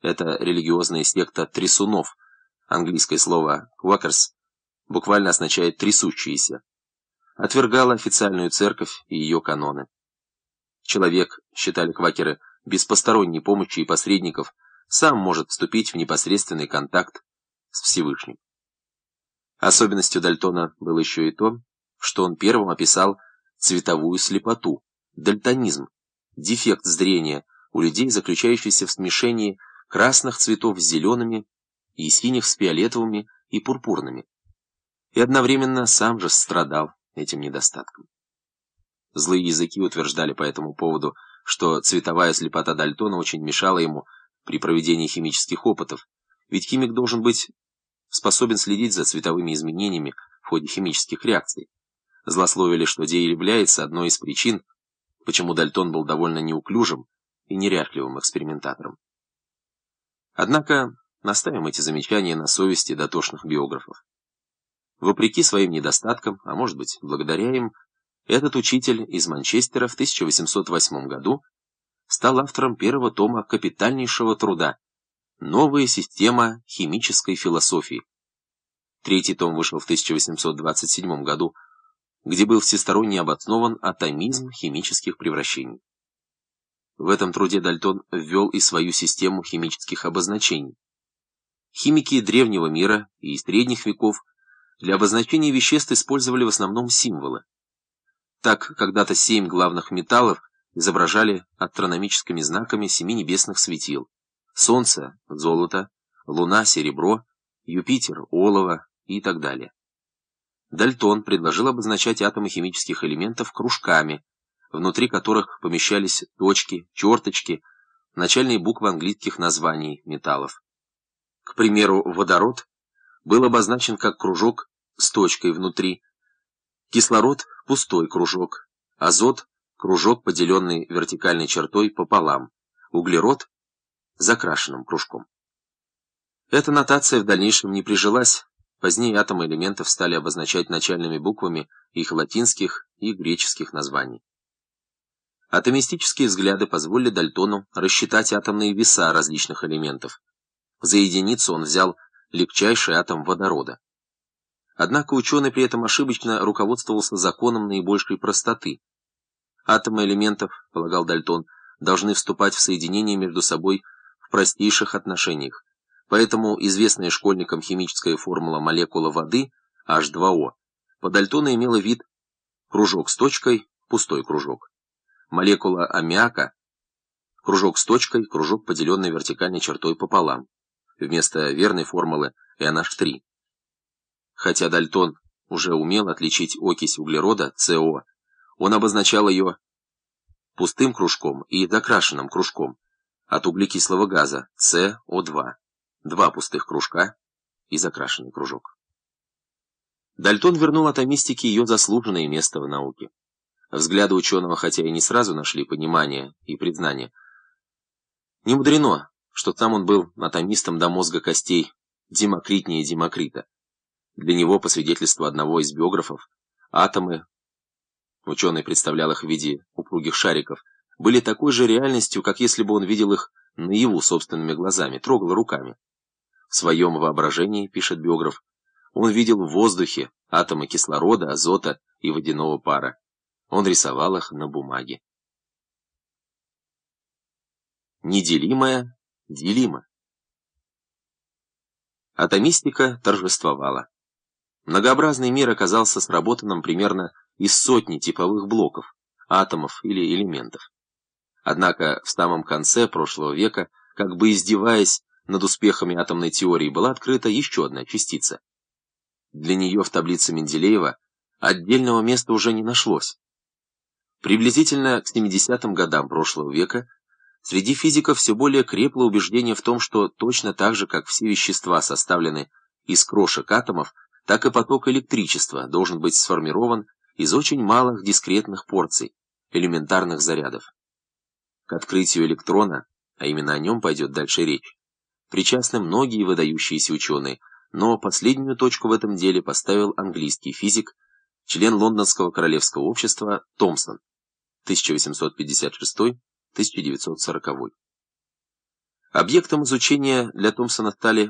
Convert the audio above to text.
Это религиозная секта трясунов. Английское слово «quakers» буквально означает «трясущиеся». Отвергала официальную церковь и ее каноны. Человек, считали квакеры, без посторонней помощи и посредников, сам может вступить в непосредственный контакт с Всевышним. Особенностью Дальтона было еще и то, что он первым описал цветовую слепоту, дальтонизм, дефект зрения у людей, заключающийся в смешении красных цветов с зелеными и синих с фиолетовыми и пурпурными. И одновременно сам же страдал этим недостатком. Злые языки утверждали по этому поводу, что цветовая слепота Дальтона очень мешала ему при проведении химических опытов, ведь химик должен быть способен следить за цветовыми изменениями в ходе химических реакций. Злословили, что Дей является одной из причин, почему Дальтон был довольно неуклюжим и неряхливым экспериментатором. Однако наставим эти замечания на совести дотошных биографов. Вопреки своим недостаткам, а может быть, благодаря им, этот учитель из Манчестера в 1808 году стал автором первого тома капитальнейшего труда «Новая система химической философии». Третий том вышел в 1827 году, где был всесторонне обоснован атомизм химических превращений. В этом труде Дальтон ввел и свою систему химических обозначений. Химики древнего мира и средних веков для обозначения веществ использовали в основном символы. Так, когда-то семь главных металлов изображали астрономическими знаками семи небесных светил. Солнце – золото, Луна – серебро, Юпитер – олово и так далее. Дальтон предложил обозначать атомы химических элементов кружками, внутри которых помещались точки, черточки, начальные буквы английских названий металлов. К примеру, водород был обозначен как кружок с точкой внутри, кислород – пустой кружок, азот – кружок, поделенный вертикальной чертой пополам, углерод – закрашенным кружком. Эта нотация в дальнейшем не прижилась, позднее атомы элементов стали обозначать начальными буквами их латинских и греческих названий. Атомистические взгляды позволили Дальтону рассчитать атомные веса различных элементов. За единицу он взял легчайший атом водорода. Однако ученый при этом ошибочно руководствовался законом наибольшей простоты. Атомы элементов, полагал Дальтон, должны вступать в соединение между собой в простейших отношениях. Поэтому известная школьникам химическая формула молекулы воды H2O по Дальтону имела вид кружок с точкой, пустой кружок. Молекула аммиака кружок с точкой, кружок, поделенный вертикальной чертой пополам. Вместо верной формулы NH3. Хотя Дальтон уже умел отличить окись углерода, СО, он обозначал ее пустым кружком и закрашенным кружком от углекислого газа СО2, два пустых кружка и закрашенный кружок. Дальтон вернул атомистике ее заслуженное место в науке. Взгляды ученого, хотя и не сразу нашли понимание и признание. Не мудрено, что там он был атомистом до мозга костей, демокритнее Демокрита. Для него, по свидетельству одного из биографов, атомы, ученый представлял их в виде упругих шариков, были такой же реальностью, как если бы он видел их наяву собственными глазами, трогал руками. В своем воображении, пишет биограф, он видел в воздухе атомы кислорода, азота и водяного пара. Он рисовал их на бумаге. Неделимое делимо. Атомистика торжествовала. Многообразный мир оказался сработанным примерно из сотни типовых блоков, атомов или элементов. Однако в самом конце прошлого века, как бы издеваясь над успехами атомной теории, была открыта еще одна частица. Для нее в таблице Менделеева отдельного места уже не нашлось. Приблизительно к 70-м годам прошлого века среди физиков все более крепло убеждение в том, что точно так же, как все вещества составлены из крошек атомов, так и поток электричества должен быть сформирован из очень малых дискретных порций, элементарных зарядов. К открытию электрона, а именно о нем пойдет дальше речь, причастны многие выдающиеся ученые, но последнюю точку в этом деле поставил английский физик, член Лондонского королевского общества Томпсон, 1856-1940. Объектом изучения для Томпсона стали